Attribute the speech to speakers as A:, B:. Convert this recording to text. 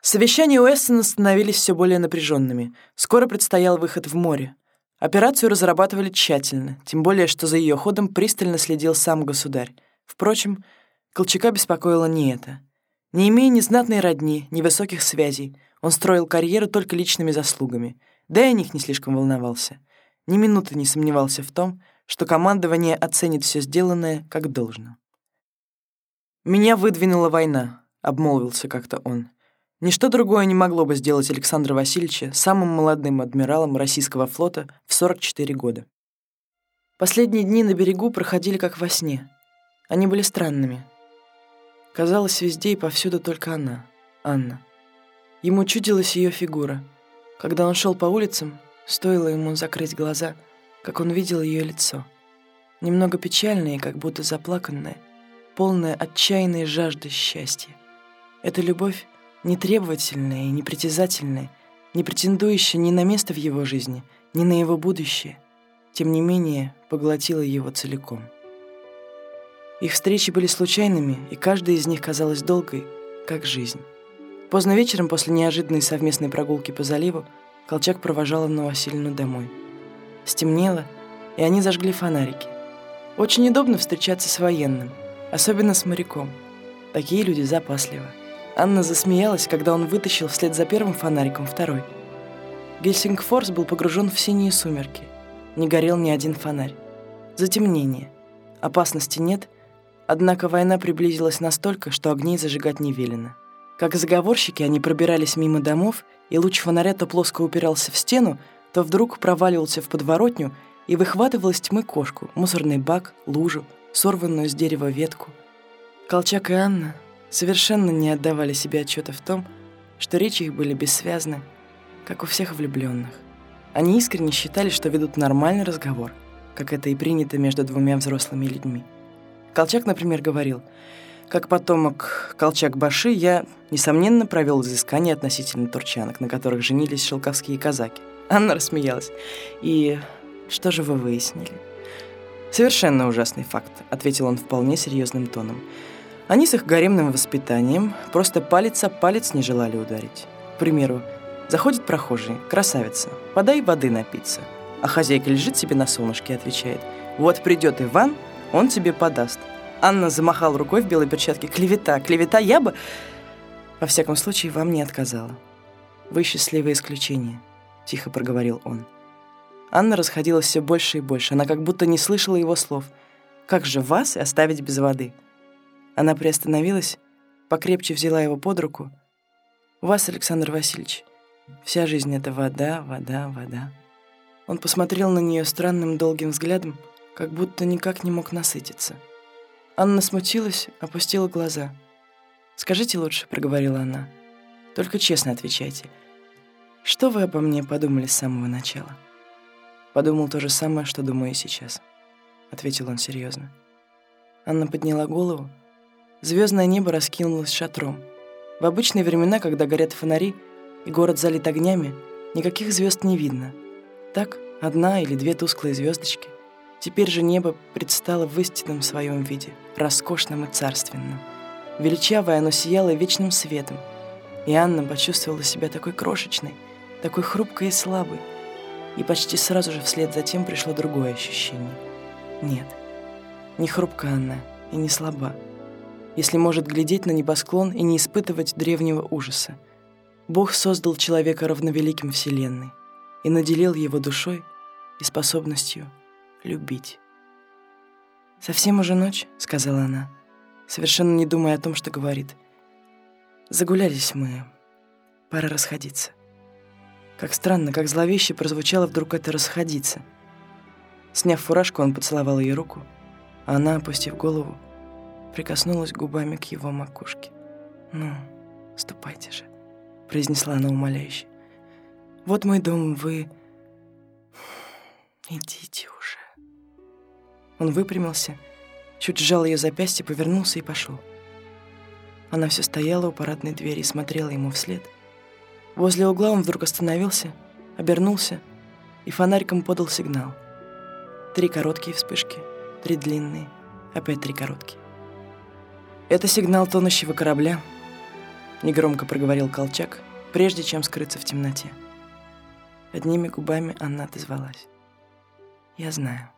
A: Совещания Уэстона становились все более напряженными. Скоро предстоял выход в море. Операцию разрабатывали тщательно, тем более, что за ее ходом пристально следил сам государь. Впрочем, Колчака беспокоило не это. Не имея ни знатной родни, ни высоких связей, он строил карьеру только личными заслугами, да и о них не слишком волновался. Ни минуты не сомневался в том, что командование оценит все сделанное как должно. «Меня выдвинула война», — обмолвился как-то он. Ничто другое не могло бы сделать Александра Васильевича самым молодым адмиралом российского флота в 44 года. Последние дни на берегу проходили как во сне. Они были странными. Казалось, везде и повсюду только она, Анна. Ему чудилась ее фигура. Когда он шел по улицам, стоило ему закрыть глаза, как он видел ее лицо. Немного печальное и как будто заплаканное, полное отчаянной жажды счастья. Эта любовь нетребовательная и непритязательная, не претендующая ни на место в его жизни, ни на его будущее, тем не менее поглотила его целиком. Их встречи были случайными, и каждая из них казалась долгой, как жизнь. Поздно вечером, после неожиданной совместной прогулки по заливу, Колчак провожал Анну Васильевну домой. Стемнело, и они зажгли фонарики. Очень удобно встречаться с военным, особенно с моряком. Такие люди запасливы. Анна засмеялась, когда он вытащил вслед за первым фонариком второй. Гельсингфорс был погружен в синие сумерки. Не горел ни один фонарь. Затемнение. Опасности нет, однако война приблизилась настолько, что огней зажигать не велено. Как заговорщики, они пробирались мимо домов, и луч фонаря то плоско упирался в стену, то вдруг проваливался в подворотню и выхватывал из тьмы кошку, мусорный бак, лужу, сорванную с дерева ветку. Колчак и Анна совершенно не отдавали себе отчета в том, что речи их были бессвязны, как у всех влюбленных. Они искренне считали, что ведут нормальный разговор, как это и принято между двумя взрослыми людьми. Колчак, например, говорил, «Как потомок Колчак-Баши я, несомненно, провел изыскание относительно турчанок, на которых женились шелковские казаки». Анна рассмеялась. «И что же вы выяснили?» «Совершенно ужасный факт», — ответил он вполне серьезным тоном. Они с их гаремным воспитанием просто палец о палец не желали ударить. К примеру, заходит прохожий, красавица, подай воды напиться. А хозяйка лежит себе на солнышке и отвечает, вот придет Иван, он тебе подаст. Анна замахала рукой в белой перчатке. Клевета, клевета, я бы... Во всяком случае, вам не отказала. Вы счастливое исключение, тихо проговорил он. Анна расходилась все больше и больше. Она как будто не слышала его слов. Как же вас оставить без воды? Она приостановилась, покрепче взяла его под руку. «У вас, Александр Васильевич, вся жизнь — это вода, вода, вода». Он посмотрел на нее странным долгим взглядом, как будто никак не мог насытиться. Анна смутилась, опустила глаза. «Скажите лучше», — проговорила она. «Только честно отвечайте. Что вы обо мне подумали с самого начала?» «Подумал то же самое, что думаю сейчас», — ответил он серьезно. Анна подняла голову, Звездное небо раскинулось шатром. В обычные времена, когда горят фонари и город залит огнями, никаких звезд не видно. Так, одна или две тусклые звездочки. Теперь же небо предстало в истинном своем виде, роскошным и царственным. Величавое оно сияло вечным светом, и Анна почувствовала себя такой крошечной, такой хрупкой и слабой. И почти сразу же вслед за тем пришло другое ощущение. Нет, не хрупка она и не слаба, если может глядеть на небосклон и не испытывать древнего ужаса. Бог создал человека равновеликим Вселенной и наделил его душой и способностью любить. «Совсем уже ночь», — сказала она, совершенно не думая о том, что говорит. «Загулялись мы. Пора расходиться». Как странно, как зловеще прозвучало вдруг это «расходиться». Сняв фуражку, он поцеловал ее руку, а она, опустив голову, прикоснулась губами к его макушке. «Ну, ступайте же», — произнесла она умоляюще. «Вот мой дом, вы... Идите уже». Он выпрямился, чуть сжал ее запястье, повернулся и пошел. Она все стояла у парадной двери и смотрела ему вслед. Возле угла он вдруг остановился, обернулся и фонариком подал сигнал. Три короткие вспышки, три длинные, опять три короткие. Это сигнал тонущего корабля. — негромко проговорил Колчак, прежде чем скрыться в темноте. Одними губами она отозвалась. «Я знаю».